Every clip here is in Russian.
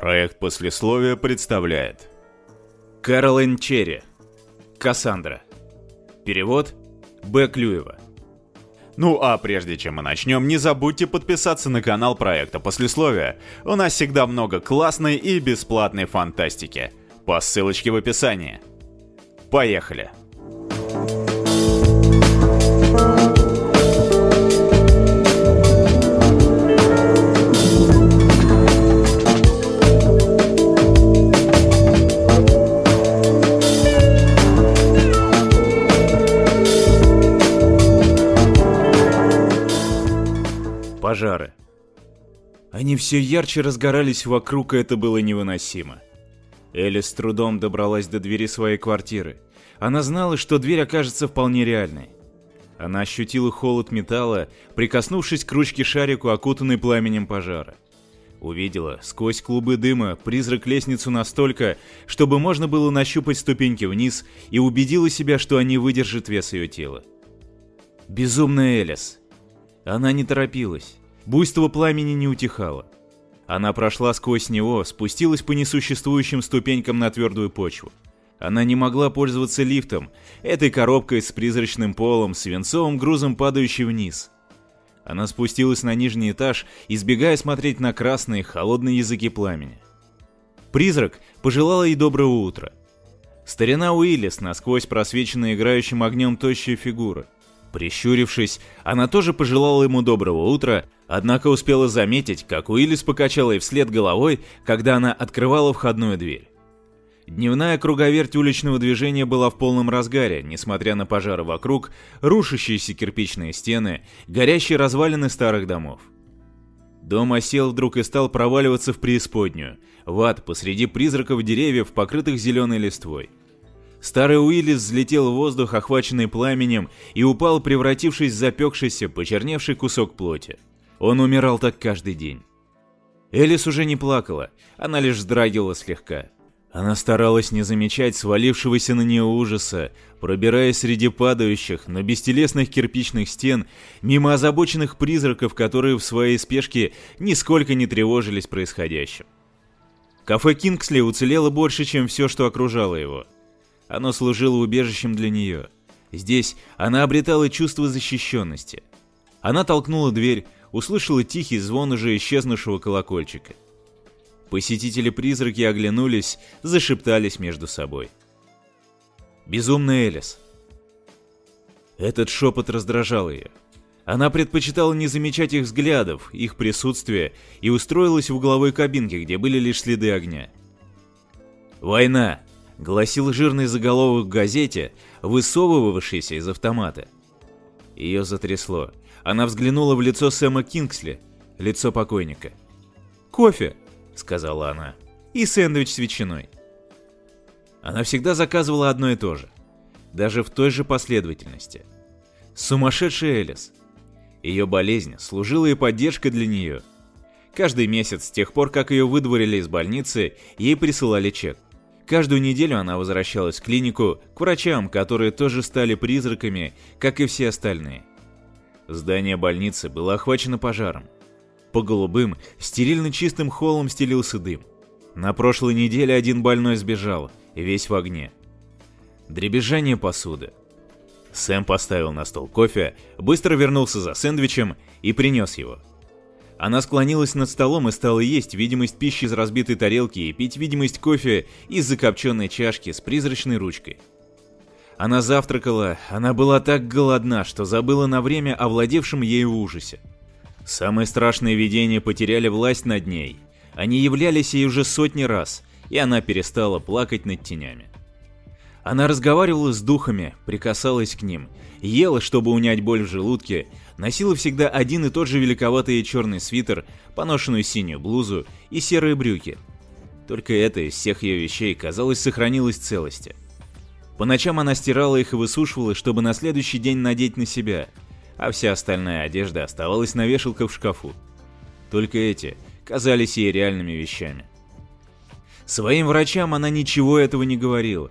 Проект послесловия представляет Кэролайн Черри Кассандра Перевод Б. Клюева Ну а прежде чем мы начнем, не забудьте подписаться на канал проекта Послесловия. У нас всегда много классной и бесплатной фантастики. По ссылочке в описании. Поехали! Пожары. Они все ярче разгорались вокруг, и это было невыносимо. Элли с трудом добралась до двери своей квартиры. Она знала, что дверь окажется вполне реальной. Она ощутила холод металла, прикоснувшись к ручке шарику, окутанной пламенем пожара. Увидела сквозь клубы дыма призрак лестницу настолько, чтобы можно было нащупать ступеньки вниз, и убедила себя, что они выдержат вес ее тела. Безумная Элис. Она не торопилась. Буйство пламени не утихало. Она прошла сквозь него, спустилась по несуществующим ступенькам на твердую почву. Она не могла пользоваться лифтом, этой коробкой с призрачным полом, свинцовым грузом, падающей вниз. Она спустилась на нижний этаж, избегая смотреть на красные, холодные языки пламени. Призрак пожелала ей доброго утра. Старина Уиллис, насквозь просвеченная играющим огнем тощая фигура. Прищурившись, она тоже пожелала ему доброго утра, однако успела заметить, как Уиллис покачала ей вслед головой, когда она открывала входную дверь. Дневная круговерть уличного движения была в полном разгаре, несмотря на пожары вокруг, рушащиеся кирпичные стены, горящие развалины старых домов. Дом осел вдруг и стал проваливаться в преисподнюю, в ад посреди призраков деревьев, покрытых зеленой листвой. Старый Уиллис взлетел в воздух, охваченный пламенем, и упал, превратившись в запекшийся, почерневший кусок плоти. Он умирал так каждый день. Элис уже не плакала, она лишь вздрагивала слегка. Она старалась не замечать свалившегося на нее ужаса, пробираясь среди падающих, но бестелесных кирпичных стен, мимо озабоченных призраков, которые в своей спешке нисколько не тревожились происходящим. Кафе Кингсли уцелело больше, чем все, что окружало его. Оно служило убежищем для нее. Здесь она обретала чувство защищенности. Она толкнула дверь, услышала тихий звон уже исчезнувшего колокольчика. Посетители-призраки оглянулись, зашептались между собой. Безумная Элис. Этот шепот раздражал ее. Она предпочитала не замечать их взглядов, их присутствия, и устроилась в угловой кабинке, где были лишь следы огня. «Война!» — гласил жирный заголовок в газете, высовывавшийся из автомата. Ее затрясло. Она взглянула в лицо Сэма Кингсли, лицо покойника. «Кофе!» сказала она. «И сэндвич с ветчиной». Она всегда заказывала одно и то же. Даже в той же последовательности. Сумасшедшая Элис. Ее болезнь служила и поддержкой для нее. Каждый месяц с тех пор, как ее выдворили из больницы, ей присылали чек. Каждую неделю она возвращалась в клинику к врачам, которые тоже стали призраками, как и все остальные. Здание больницы было охвачено пожаром. По голубым, стерильно чистым холлам стелился дым. На прошлой неделе один больной сбежал, весь в огне. Дребезжание посуды. Сэм поставил на стол кофе, быстро вернулся за сэндвичем и принес его. Она склонилась над столом и стала есть видимость пищи из разбитой тарелки и пить видимость кофе из закопченной чашки с призрачной ручкой. Она завтракала, она была так голодна, что забыла на время о владевшем ею ужасе. Самые страшные видения потеряли власть над ней. Они являлись ей уже сотни раз, и она перестала плакать над тенями. Она разговаривала с духами, прикасалась к ним, ела, чтобы унять боль в желудке, носила всегда один и тот же великоватый черный свитер, поношенную синюю блузу и серые брюки. Только это из всех ее вещей, казалось, сохранилось целости. По ночам она стирала их и высушивала, чтобы на следующий день надеть на себя – а вся остальная одежда оставалась на вешалках в шкафу. Только эти казались ей реальными вещами. Своим врачам она ничего этого не говорила.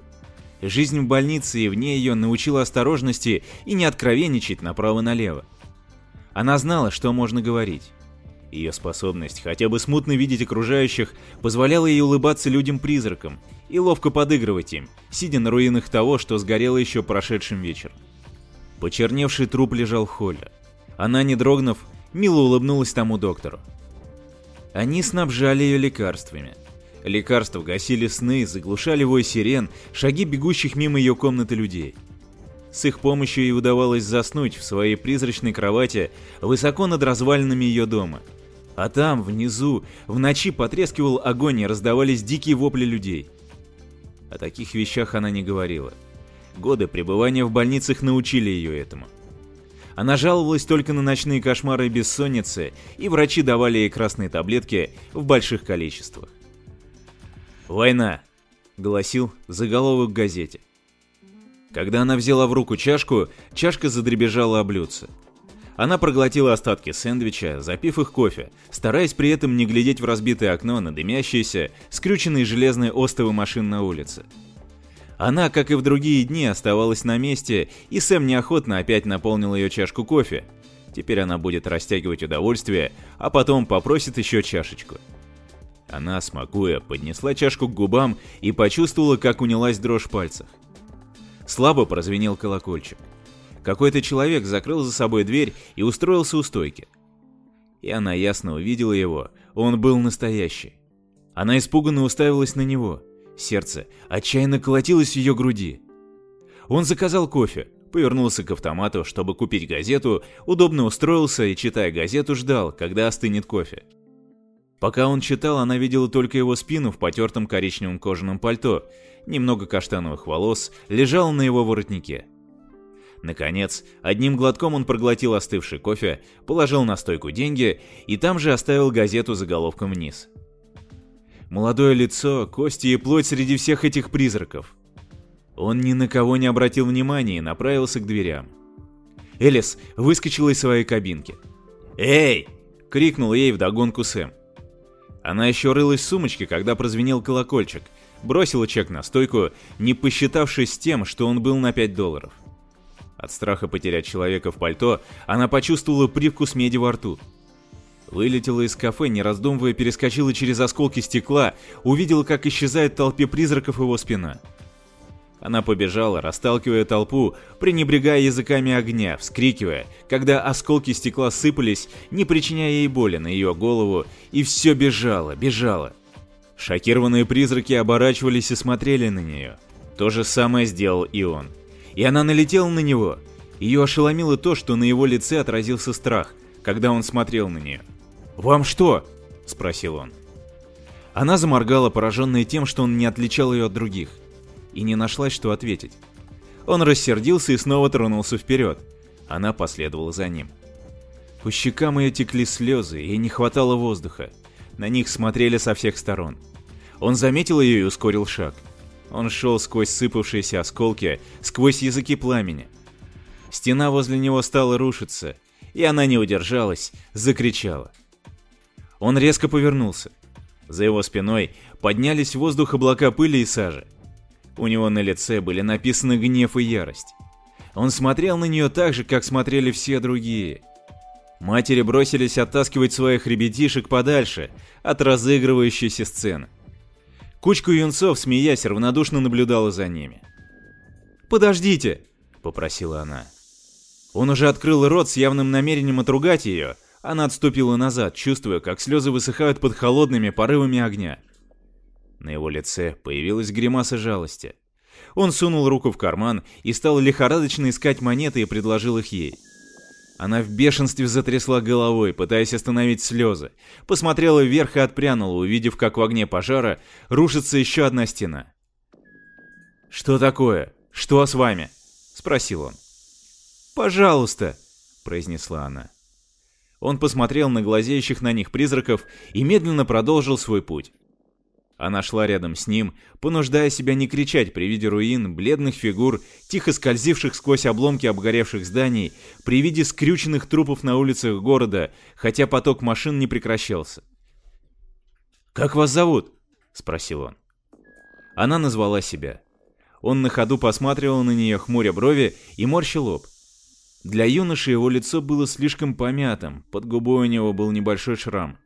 Жизнь в больнице и вне ее научила осторожности и не откровенничать направо-налево. Она знала, что можно говорить. Ее способность хотя бы смутно видеть окружающих позволяла ей улыбаться людям-призракам и ловко подыгрывать им, сидя на руинах того, что сгорело еще прошедшим вечером. Почерневший труп лежал в холле. Она, не дрогнув, мило улыбнулась тому доктору. Они снабжали ее лекарствами. Лекарства гасили сны, заглушали вой сирен, шаги бегущих мимо ее комнаты людей. С их помощью ей удавалось заснуть в своей призрачной кровати высоко над развалинами ее дома. А там, внизу, в ночи потрескивал огонь и раздавались дикие вопли людей. О таких вещах она не говорила. Годы пребывания в больницах научили ее этому. Она жаловалась только на ночные кошмары и бессонницы, и врачи давали ей красные таблетки в больших количествах. «Война», — гласил заголовок газете. Когда она взяла в руку чашку, чашка задребежала о блюдце. Она проглотила остатки сэндвича, запив их кофе, стараясь при этом не глядеть в разбитое окно на дымящиеся, скрюченные железные остовы машин на улице. Она, как и в другие дни, оставалась на месте, и Сэм неохотно опять наполнил ее чашку кофе. Теперь она будет растягивать удовольствие, а потом попросит еще чашечку. Она, смакуя, поднесла чашку к губам и почувствовала, как унялась дрожь в пальцах. Слабо прозвенел колокольчик. Какой-то человек закрыл за собой дверь и устроился у стойки. И она ясно увидела его, он был настоящий. Она испуганно уставилась на него. Сердце отчаянно колотилось в ее груди. Он заказал кофе, повернулся к автомату, чтобы купить газету, удобно устроился и, читая газету, ждал, когда остынет кофе. Пока он читал, она видела только его спину в потертом коричневом кожаном пальто. Немного каштановых волос лежало на его воротнике. Наконец, одним глотком он проглотил остывший кофе, положил на стойку деньги и там же оставил газету заголовком вниз. Молодое лицо, кости и плоть среди всех этих призраков. Он ни на кого не обратил внимания и направился к дверям. Элис выскочила из своей кабинки. «Эй!» — крикнул ей вдогонку Сэм. Она еще рылась в сумочке, когда прозвенел колокольчик, бросила чек на стойку, не посчитавшись тем, что он был на 5 долларов. От страха потерять человека в пальто, она почувствовала привкус меди во рту. Вылетела из кафе, не раздумывая, перескочила через осколки стекла, увидела, как исчезает в толпе призраков его спина. Она побежала, расталкивая толпу, пренебрегая языками огня, вскрикивая, когда осколки стекла сыпались, не причиняя ей боли на ее голову, и все бежало, бежало. Шокированные призраки оборачивались и смотрели на нее. То же самое сделал и он. И она налетела на него. Ее ошеломило то, что на его лице отразился страх, когда он смотрел на нее. «Вам что?» – спросил он. Она заморгала, пораженная тем, что он не отличал ее от других – и не нашлась, что ответить. Он рассердился и снова тронулся вперед. Она последовала за ним. По щекам ее текли слезы, ей не хватало воздуха. На них смотрели со всех сторон. Он заметил ее и ускорил шаг. Он шел сквозь сыпавшиеся осколки, сквозь языки пламени. Стена возле него стала рушиться, и она не удержалась, закричала. Он резко повернулся. За его спиной поднялись в воздух облака пыли и сажи. У него на лице были написаны гнев и ярость. Он смотрел на нее так же, как смотрели все другие. Матери бросились оттаскивать своих ребятишек подальше от разыгрывающейся сцены. Кучка юнцов, смеясь, равнодушно наблюдала за ними. «Подождите!» — попросила она. Он уже открыл рот с явным намерением отругать ее, она отступила назад, чувствуя, как слезы высыхают под холодными порывами огня. На его лице появилась гримаса жалости. Он сунул руку в карман и стал лихорадочно искать монеты и предложил их ей. Она в бешенстве затрясла головой, пытаясь остановить слезы. Посмотрела вверх и отпрянула, увидев, как в огне пожара рушится еще одна стена. «Что такое? Что с вами?» — спросил он. «Пожалуйста», — произнесла она. Он посмотрел на глазеющих на них призраков и медленно продолжил свой путь. Она шла рядом с ним, понуждая себя не кричать при виде руин, бледных фигур, тихо скользивших сквозь обломки обгоревших зданий, при виде скрюченных трупов на улицах города, хотя поток машин не прекращался. «Как вас зовут?» — спросил он. Она назвала себя. Он на ходу посматривал на нее, хмуря брови и морщил лоб. Для юноши его лицо было слишком помятым, под губой у него был небольшой шрам.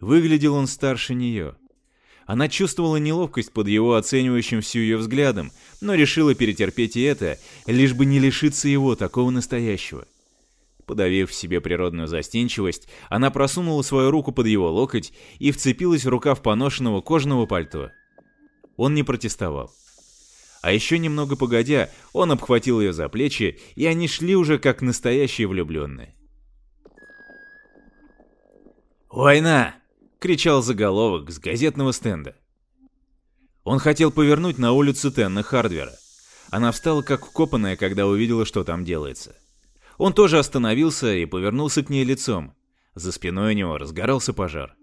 Выглядел он старше нее. Она чувствовала неловкость под его оценивающим всю ее взглядом, но решила перетерпеть и это, лишь бы не лишиться его, такого настоящего. Подавив в себе природную застенчивость, она просунула свою руку под его локоть и вцепилась в рукав поношенного кожаного пальто. Он не протестовал. А еще немного погодя, он обхватил ее за плечи, и они шли уже как настоящие влюбленные. «Война!» — кричал заголовок с газетного стенда. Он хотел повернуть на улицу Тенна Хардвера. Она встала как вкопанная, когда увидела, что там делается. Он тоже остановился и повернулся к ней лицом. За спиной у него разгорался пожар.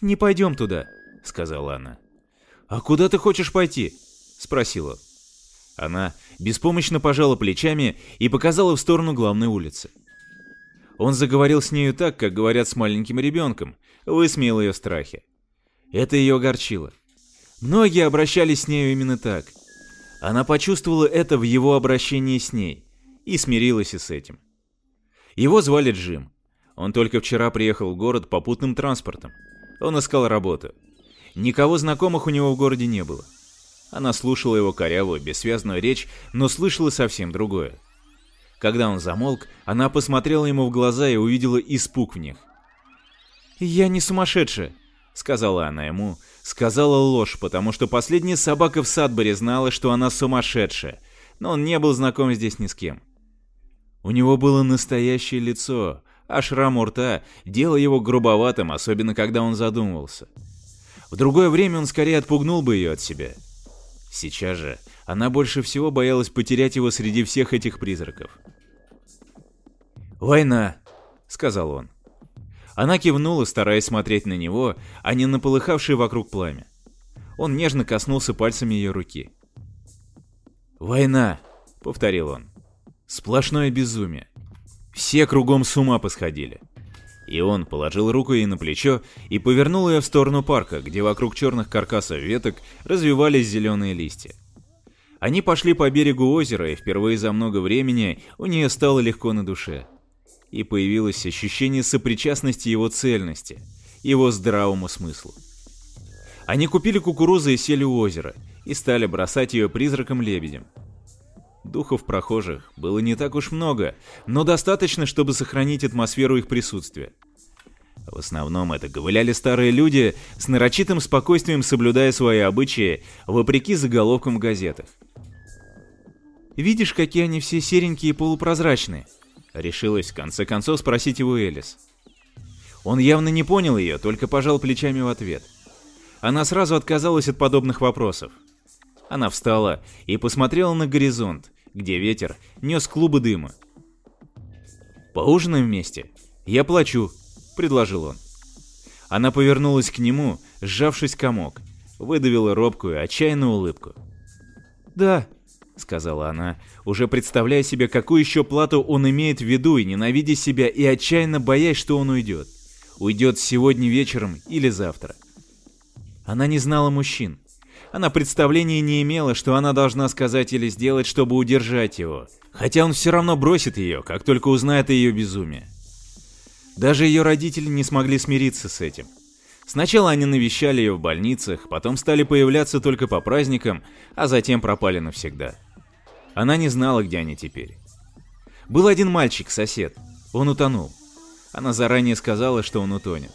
«Не пойдем туда», — сказала она. «А куда ты хочешь пойти?» спросил он. Она беспомощно пожала плечами и показала в сторону главной улицы. Он заговорил с нею так, как говорят с маленьким ребенком, высмеял ее страхи. Это ее огорчило. Многие обращались с нею именно так. Она почувствовала это в его обращении с ней и смирилась и с этим. Его звали Джим. Он только вчера приехал в город попутным транспортом. Он искал работу. Никого знакомых у него в городе не было. Она слушала его корявую, бессвязную речь, но слышала совсем другое. Когда он замолк, она посмотрела ему в глаза и увидела испуг в них. «Я не сумасшедшая», — сказала она ему. Сказала ложь, потому что последняя собака в Садборе знала, что она сумасшедшая, но он не был знаком здесь ни с кем. У него было настоящее лицо, а шрам у рта делал его грубоватым, особенно когда он задумывался. В другое время он скорее отпугнул бы ее от себя. Сейчас же она больше всего боялась потерять его среди всех этих призраков. «Война», — сказал он. Она кивнула, стараясь смотреть на него, а не на полыхавшее вокруг пламя. Он нежно коснулся пальцами ее руки. «Война», — повторил он. «Сплошное безумие. Все кругом с ума посходили. И он положил руку ей на плечо и повернул ее в сторону парка, где вокруг черных каркасов веток развивались зеленые листья. Они пошли по берегу озера, и впервые за много времени у нее стало легко на душе. И появилось ощущение сопричастности его цельности, его здравому смыслу. Они купили кукурузы и сели у озера, и стали бросать ее призраком-лебедем. Духов прохожих было не так уж много, но достаточно, чтобы сохранить атмосферу их присутствия. В основном это ковыляли старые люди, с нарочитым спокойствием соблюдая свои обычаи, вопреки заголовкам в газетах. «Видишь, какие они все серенькие и полупрозрачные?» Решилась в конце концов спросить его Элис. Он явно не понял ее, только пожал плечами в ответ. Она сразу отказалась от подобных вопросов. Она встала и посмотрела на горизонт, где ветер нес клубы дыма. «Поужинаем вместе? Я плачу», — предложил он. Она повернулась к нему, сжавшись комок, выдавила робкую, отчаянную улыбку. «Да», — сказала она, уже представляя себе, какую еще плату он имеет в виду, и ненавидя себя, и отчаянно боясь, что он уйдет. Уйдет сегодня вечером или завтра. Она не знала мужчин. Она представления не имела, что она должна сказать или сделать, чтобы удержать его. Хотя он все равно бросит ее, как только узнает о ее безумии. Даже ее родители не смогли смириться с этим. Сначала они навещали ее в больницах, потом стали появляться только по праздникам, а затем пропали навсегда. Она не знала, где они теперь. Был один мальчик, сосед. Он утонул. Она заранее сказала, что он утонет.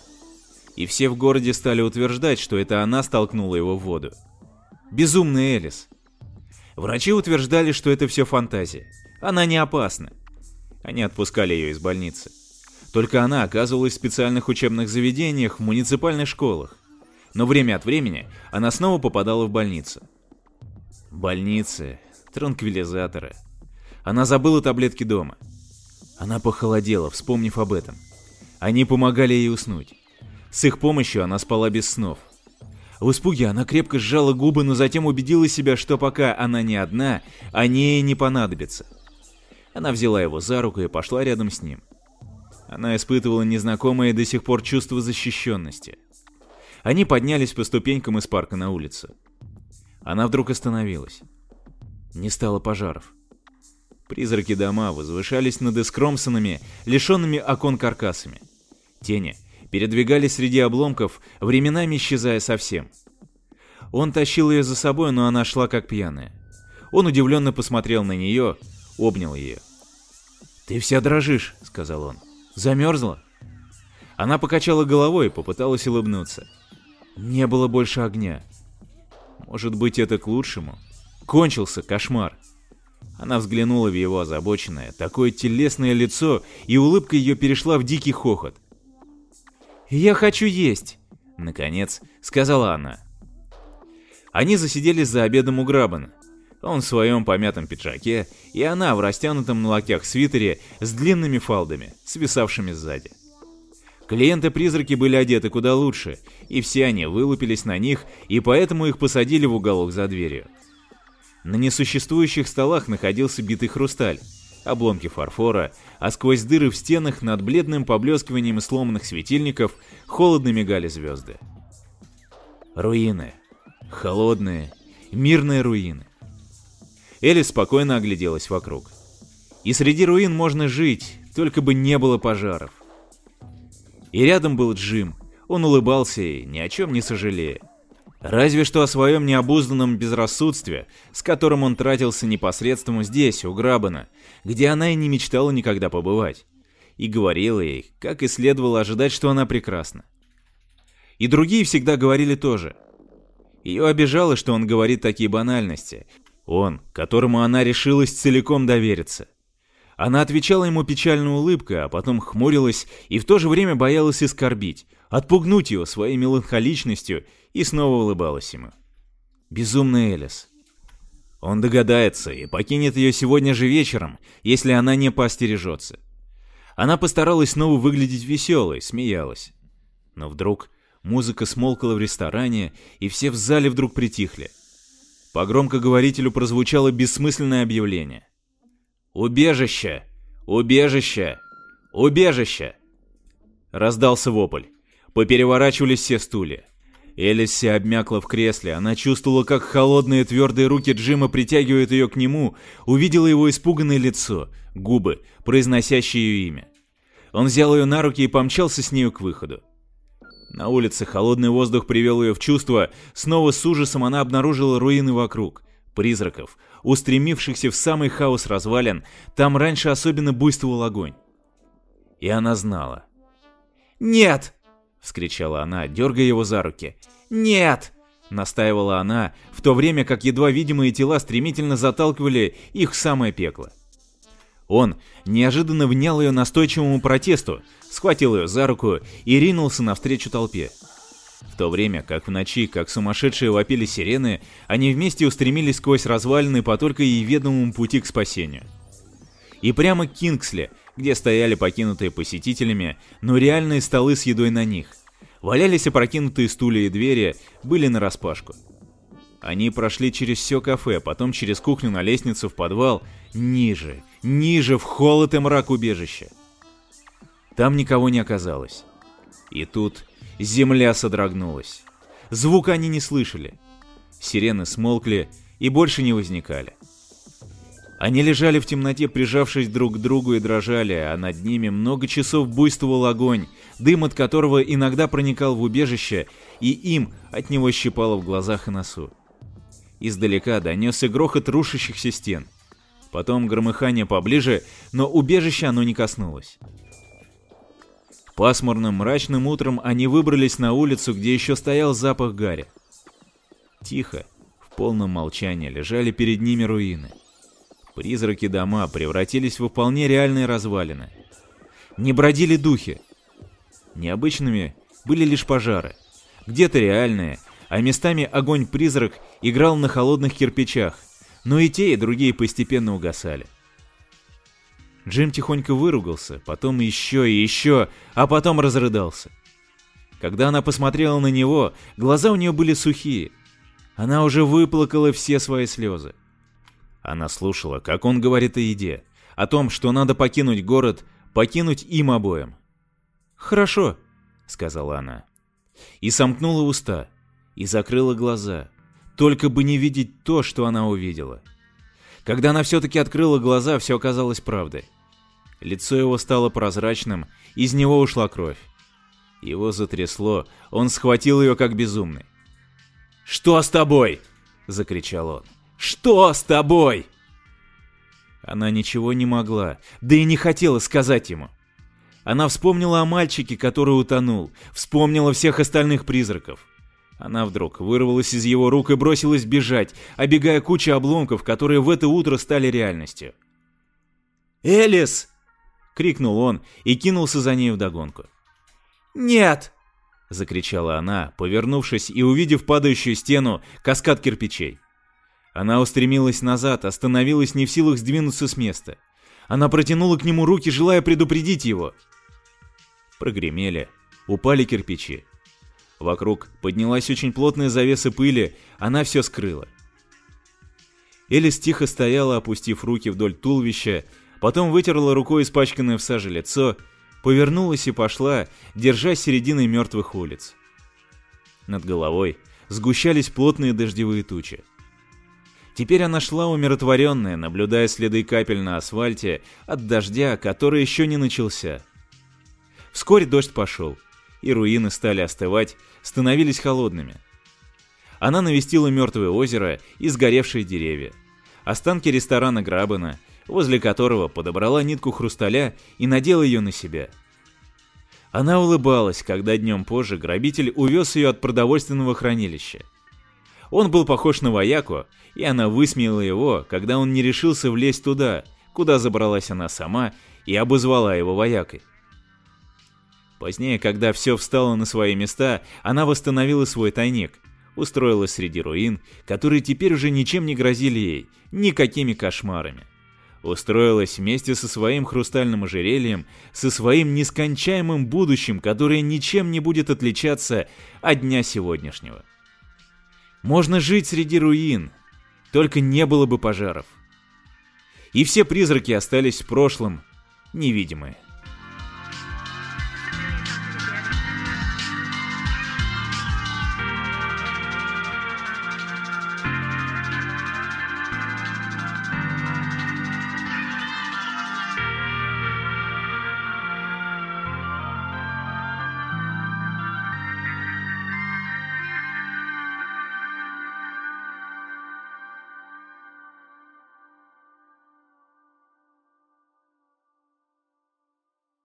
И все в городе стали утверждать, что это она столкнула его в воду. Безумный Элис. Врачи утверждали, что это все фантазия. Она не опасна. Они отпускали ее из больницы. Только она оказывалась в специальных учебных заведениях, в муниципальных школах. Но время от времени она снова попадала в больницу. Больницы, транквилизаторы. Она забыла таблетки дома. Она похолодела, вспомнив об этом. Они помогали ей уснуть. С их помощью она спала без снов. В испуге она крепко сжала губы, но затем убедила себя, что пока она не одна, они ей не понадобятся. Она взяла его за руку и пошла рядом с ним. Она испытывала незнакомое до сих пор чувство защищенности. Они поднялись по ступенькам из парка на улицу. Она вдруг остановилась. Не стало пожаров. Призраки дома возвышались над Искромсонами, лишенными окон каркасами. Тени передвигались среди обломков, временами исчезая совсем. Он тащил ее за собой, но она шла как пьяная. Он удивленно посмотрел на нее, обнял ее. «Ты вся дрожишь», — сказал он. «Замерзла?» Она покачала головой и попыталась улыбнуться. Не было больше огня. Может быть, это к лучшему? Кончился кошмар. Она взглянула в его озабоченное, такое телесное лицо, и улыбка ее перешла в дикий хохот. «Я хочу есть!» — наконец сказала она. Они засиделись за обедом у Грабана. Он в своем помятом пиджаке, и она в растянутом на локтях свитере с длинными фалдами, свисавшими сзади. Клиенты-призраки были одеты куда лучше, и все они вылупились на них, и поэтому их посадили в уголок за дверью. На несуществующих столах находился битый хрусталь, обломки фарфора, а сквозь дыры в стенах над бледным поблескиванием сломанных светильников холодно мигали звезды. Руины. Холодные, мирные руины. Элли спокойно огляделась вокруг. И среди руин можно жить, только бы не было пожаров. И рядом был Джим. Он улыбался и ни о чем не сожалея. Разве что о своем необузданном безрассудстве, с которым он тратился непосредственно здесь, у Грабана, где она и не мечтала никогда побывать. И говорила ей, как и следовало ожидать, что она прекрасна. И другие всегда говорили тоже. Ее обижало, что он говорит такие банальности. Он, которому она решилась целиком довериться. Она отвечала ему печальной улыбкой, а потом хмурилась и в то же время боялась оскорбить, отпугнуть его своей меланхоличностью и снова улыбалась ему. Безумный Элис. Он догадается и покинет ее сегодня же вечером, если она не поостережется. Она постаралась снова выглядеть веселой, смеялась. Но вдруг музыка смолкла в ресторане, и все в зале вдруг притихли. По громкоговорителю прозвучало бессмысленное объявление. «Убежище! Убежище! Убежище!» Раздался вопль. Попереворачивались все стулья. Элиси обмякла в кресле. Она чувствовала, как холодные твердые руки Джима притягивают ее к нему, увидела его испуганное лицо, губы, произносящие ее имя. Он взял ее на руки и помчался с нею к выходу. На улице холодный воздух привел ее в чувство, снова с ужасом она обнаружила руины вокруг призраков, устремившихся в самый хаос развалин, там раньше особенно буйствовал огонь. И она знала. «Нет!» — вскричала она, дергая его за руки. «Нет!» — настаивала она, в то время как едва видимые тела стремительно заталкивали их в самое пекло. Он неожиданно внял ее настойчивому протесту, схватил ее за руку и ринулся навстречу толпе. В то время, как в ночи, как сумасшедшие вопили сирены, они вместе устремились сквозь развалины по только и ведомому пути к спасению. И прямо к Кингсли, где стояли покинутые посетителями, но реальные столы с едой на них. Валялись опрокинутые стулья и двери, были нараспашку. Они прошли через все кафе, потом через кухню на лестницу в подвал, ниже, ниже, в холод и мрак убежища. Там никого не оказалось. И тут Земля содрогнулась. Звука они не слышали. Сирены смолкли и больше не возникали. Они лежали в темноте, прижавшись друг к другу и дрожали, а над ними много часов буйствовал огонь, дым от которого иногда проникал в убежище, и им от него щипало в глазах и носу. Издалека донесся грохот рушащихся стен. Потом громыхание поближе, но убежище оно не коснулось. Пасмурным мрачным утром они выбрались на улицу, где еще стоял запах гари. Тихо, в полном молчании лежали перед ними руины. Призраки дома превратились в вполне реальные развалины. Не бродили духи. Необычными были лишь пожары. Где-то реальные, а местами огонь-призрак играл на холодных кирпичах, но и те, и другие постепенно угасали. Джим тихонько выругался, потом еще и еще, а потом разрыдался. Когда она посмотрела на него, глаза у нее были сухие. Она уже выплакала все свои слезы. Она слушала, как он говорит о еде, о том, что надо покинуть город, покинуть им обоим. «Хорошо», — сказала она. И сомкнула уста, и закрыла глаза, только бы не видеть то, что она увидела. Когда она все-таки открыла глаза, все оказалось правдой. Лицо его стало прозрачным, из него ушла кровь. Его затрясло, он схватил ее как безумный. «Что с тобой?» — закричал он. «Что с тобой?» Она ничего не могла, да и не хотела сказать ему. Она вспомнила о мальчике, который утонул, вспомнила всех остальных призраков. Она вдруг вырвалась из его рук и бросилась бежать, обегая кучу обломков, которые в это утро стали реальностью. «Элис!» — крикнул он и кинулся за ней вдогонку. «Нет!» — закричала она, повернувшись и увидев падающую стену, каскад кирпичей. Она устремилась назад, остановилась не в силах сдвинуться с места. Она протянула к нему руки, желая предупредить его. Прогремели, упали кирпичи. Вокруг поднялась очень плотная завеса пыли, она все скрыла. Элис тихо стояла, опустив руки вдоль туловища, потом вытерла рукой испачканное в саже лицо, повернулась и пошла, держась серединой мертвых улиц. Над головой сгущались плотные дождевые тучи. Теперь она шла умиротворенная, наблюдая следы капель на асфальте от дождя, который еще не начался. Вскоре дождь пошел, и руины стали остывать, становились холодными. Она навестила мертвое озеро и сгоревшие деревья. Останки ресторана Грабена, возле которого подобрала нитку хрусталя и надела ее на себя. Она улыбалась, когда днем позже грабитель увез ее от продовольственного хранилища. Он был похож на вояку, и она высмеяла его, когда он не решился влезть туда, куда забралась она сама, и обозвала его воякой. Позднее, когда все встало на свои места, она восстановила свой тайник, устроилась среди руин, которые теперь уже ничем не грозили ей, никакими кошмарами. Устроилась вместе со своим хрустальным ожерельем, со своим нескончаемым будущим, которое ничем не будет отличаться от дня сегодняшнего. Можно жить среди руин, только не было бы пожаров. И все призраки остались в прошлом, невидимые.